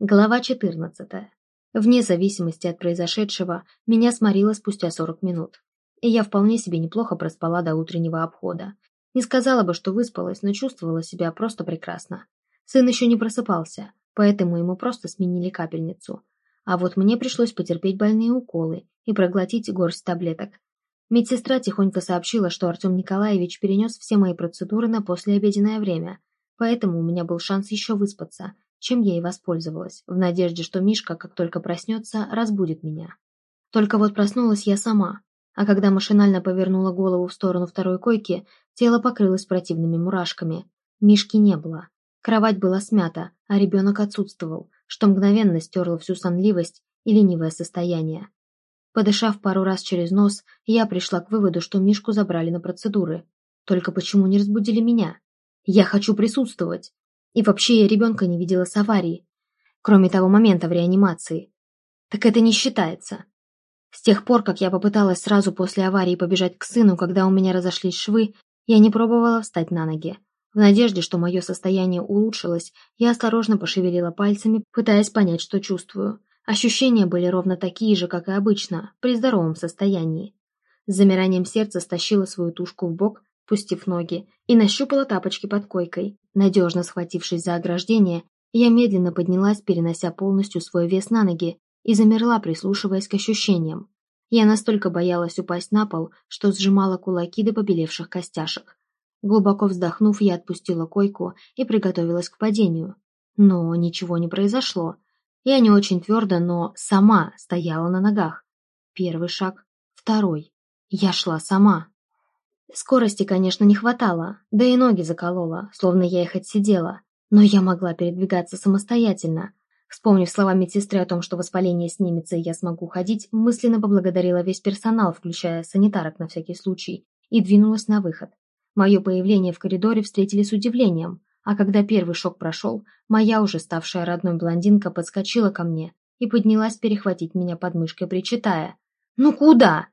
Глава 14. Вне зависимости от произошедшего, меня сморило спустя 40 минут. И я вполне себе неплохо проспала до утреннего обхода. Не сказала бы, что выспалась, но чувствовала себя просто прекрасно. Сын еще не просыпался, поэтому ему просто сменили капельницу. А вот мне пришлось потерпеть больные уколы и проглотить горсть таблеток. Медсестра тихонько сообщила, что Артем Николаевич перенес все мои процедуры на послеобеденное время, поэтому у меня был шанс еще выспаться – чем я и воспользовалась, в надежде, что Мишка, как только проснется, разбудит меня. Только вот проснулась я сама, а когда машинально повернула голову в сторону второй койки, тело покрылось противными мурашками. Мишки не было. Кровать была смята, а ребенок отсутствовал, что мгновенно стерло всю сонливость и ленивое состояние. Подышав пару раз через нос, я пришла к выводу, что Мишку забрали на процедуры. Только почему не разбудили меня? Я хочу присутствовать. И вообще я ребенка не видела с аварии, кроме того момента в реанимации. Так это не считается. С тех пор, как я попыталась сразу после аварии побежать к сыну, когда у меня разошлись швы, я не пробовала встать на ноги. В надежде, что мое состояние улучшилось, я осторожно пошевелила пальцами, пытаясь понять, что чувствую. Ощущения были ровно такие же, как и обычно, при здоровом состоянии. С замиранием сердца стащила свою тушку в бок, пустив ноги, и нащупала тапочки под койкой. Надежно схватившись за ограждение, я медленно поднялась, перенося полностью свой вес на ноги, и замерла, прислушиваясь к ощущениям. Я настолько боялась упасть на пол, что сжимала кулаки до побелевших костяшек. Глубоко вздохнув, я отпустила койку и приготовилась к падению. Но ничего не произошло. Я не очень твердо, но сама стояла на ногах. Первый шаг, второй. Я шла сама. Скорости, конечно, не хватало, да и ноги заколола, словно я их отсидела. Но я могла передвигаться самостоятельно. Вспомнив слова медсестры о том, что воспаление снимется и я смогу ходить, мысленно поблагодарила весь персонал, включая санитарок на всякий случай, и двинулась на выход. Мое появление в коридоре встретили с удивлением, а когда первый шок прошел, моя уже ставшая родной блондинка подскочила ко мне и поднялась перехватить меня под мышкой, причитая. «Ну куда?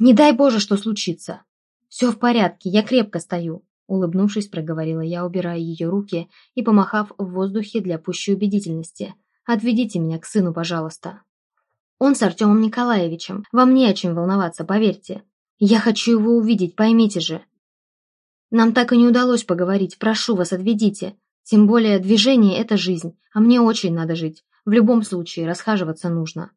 Не дай Боже, что случится!» «Все в порядке, я крепко стою», — улыбнувшись, проговорила я, убирая ее руки и помахав в воздухе для пущей убедительности. «Отведите меня к сыну, пожалуйста». «Он с Артемом Николаевичем. Вам не о чем волноваться, поверьте. Я хочу его увидеть, поймите же». «Нам так и не удалось поговорить. Прошу вас, отведите. Тем более движение — это жизнь, а мне очень надо жить. В любом случае, расхаживаться нужно».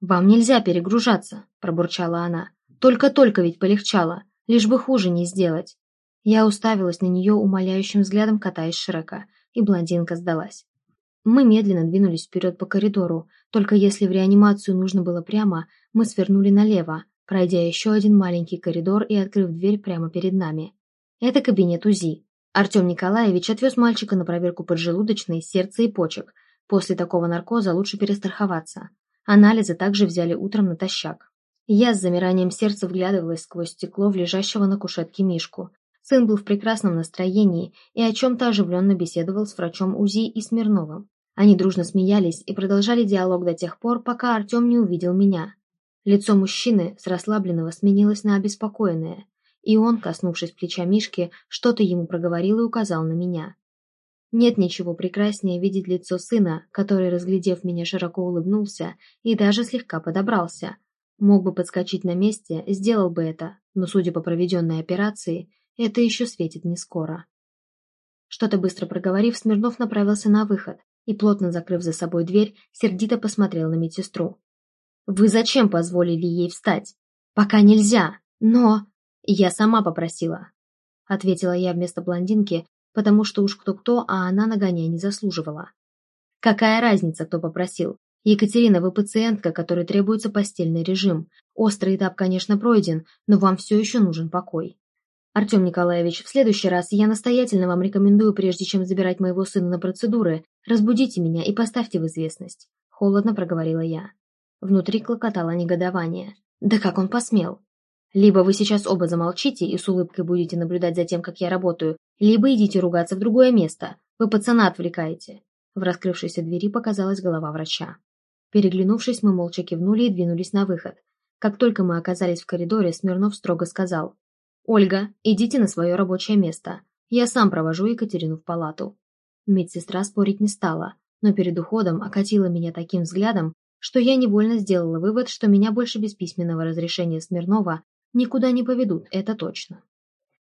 «Вам нельзя перегружаться», — пробурчала она. «Только-только ведь полегчало лишь бы хуже не сделать. Я уставилась на нее умоляющим взглядом, катаясь Шрека, и блондинка сдалась. Мы медленно двинулись вперед по коридору, только если в реанимацию нужно было прямо, мы свернули налево, пройдя еще один маленький коридор и открыв дверь прямо перед нами. Это кабинет УЗИ. Артем Николаевич отвез мальчика на проверку поджелудочной, сердца и почек. После такого наркоза лучше перестраховаться. Анализы также взяли утром натощак. Я с замиранием сердца вглядывалась сквозь стекло в лежащего на кушетке Мишку. Сын был в прекрасном настроении и о чем-то оживленно беседовал с врачом УЗИ и Смирновым. Они дружно смеялись и продолжали диалог до тех пор, пока Артем не увидел меня. Лицо мужчины с расслабленного сменилось на обеспокоенное, и он, коснувшись плеча Мишки, что-то ему проговорил и указал на меня. Нет ничего прекраснее видеть лицо сына, который, разглядев меня, широко улыбнулся и даже слегка подобрался – Мог бы подскочить на месте, сделал бы это, но, судя по проведенной операции, это еще светит не скоро. Что-то быстро проговорив, Смирнов направился на выход и, плотно закрыв за собой дверь, сердито посмотрел на медсестру. «Вы зачем позволили ей встать? Пока нельзя, но...» «Я сама попросила», — ответила я вместо блондинки, потому что уж кто-кто, а она нагоняя не заслуживала. «Какая разница, кто попросил? Екатерина, вы пациентка, которой требуется постельный режим. Острый этап, конечно, пройден, но вам все еще нужен покой. Артем Николаевич, в следующий раз я настоятельно вам рекомендую, прежде чем забирать моего сына на процедуры, разбудите меня и поставьте в известность. Холодно проговорила я. Внутри клокотало негодование. Да как он посмел? Либо вы сейчас оба замолчите и с улыбкой будете наблюдать за тем, как я работаю, либо идите ругаться в другое место. Вы пацана отвлекаете. В раскрывшейся двери показалась голова врача. Переглянувшись, мы молча кивнули и двинулись на выход. Как только мы оказались в коридоре, Смирнов строго сказал. «Ольга, идите на свое рабочее место. Я сам провожу Екатерину в палату». Медсестра спорить не стала. но перед уходом окатила меня таким взглядом, что я невольно сделала вывод, что меня больше без письменного разрешения Смирнова никуда не поведут, это точно.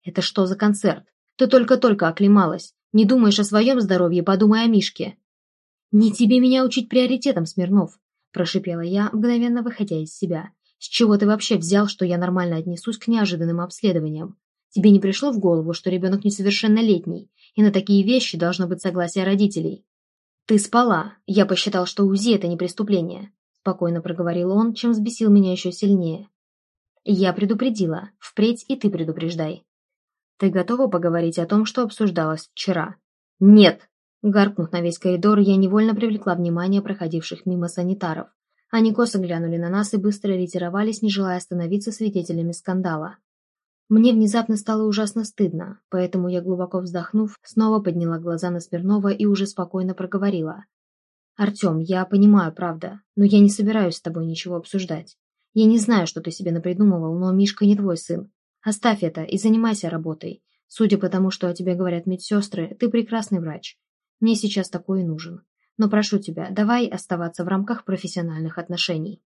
«Это что за концерт? Ты только-только оклемалась. Не думаешь о своем здоровье, подумай о Мишке». «Не тебе меня учить приоритетом, Смирнов», – прошипела я, мгновенно выходя из себя. «С чего ты вообще взял, что я нормально отнесусь к неожиданным обследованиям? Тебе не пришло в голову, что ребенок несовершеннолетний, и на такие вещи должно быть согласие родителей?» «Ты спала. Я посчитал, что УЗИ – это не преступление», – спокойно проговорил он, чем взбесил меня еще сильнее. «Я предупредила. Впредь и ты предупреждай». «Ты готова поговорить о том, что обсуждалось вчера?» «Нет!» Гаркнув на весь коридор, я невольно привлекла внимание проходивших мимо санитаров. Они косо глянули на нас и быстро ретировались, не желая становиться свидетелями скандала. Мне внезапно стало ужасно стыдно, поэтому я, глубоко вздохнув, снова подняла глаза на Смирнова и уже спокойно проговорила. «Артем, я понимаю, правда, но я не собираюсь с тобой ничего обсуждать. Я не знаю, что ты себе напридумывал, но Мишка не твой сын. Оставь это и занимайся работой. Судя по тому, что о тебе говорят медсестры, ты прекрасный врач. Мне сейчас такой и нужен. Но прошу тебя, давай оставаться в рамках профессиональных отношений».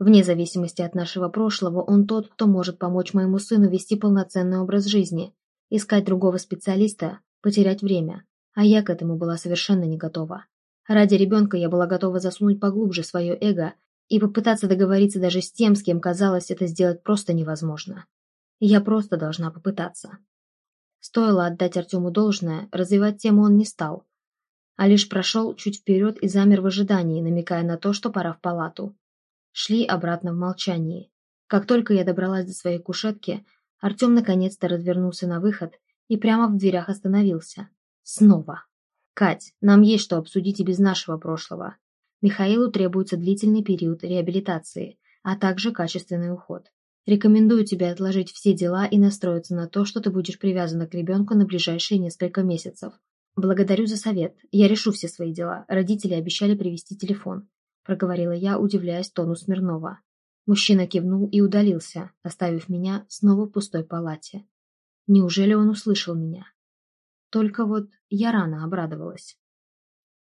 Вне зависимости от нашего прошлого, он тот, кто может помочь моему сыну вести полноценный образ жизни. Искать другого специалиста, потерять время. А я к этому была совершенно не готова. Ради ребенка я была готова засунуть поглубже свое эго и попытаться договориться даже с тем, с кем казалось это сделать просто невозможно. Я просто должна попытаться. Стоило отдать Артему должное, развивать тему он не стал, а лишь прошел чуть вперед и замер в ожидании, намекая на то, что пора в палату. Шли обратно в молчании. Как только я добралась до своей кушетки, Артем наконец-то развернулся на выход и прямо в дверях остановился. Снова. «Кать, нам есть что обсудить и без нашего прошлого. Михаилу требуется длительный период реабилитации, а также качественный уход. Рекомендую тебе отложить все дела и настроиться на то, что ты будешь привязана к ребенку на ближайшие несколько месяцев. Благодарю за совет. Я решу все свои дела. Родители обещали привезти телефон проговорила я, удивляясь тону Смирнова. Мужчина кивнул и удалился, оставив меня снова в пустой палате. Неужели он услышал меня? Только вот я рано обрадовалась.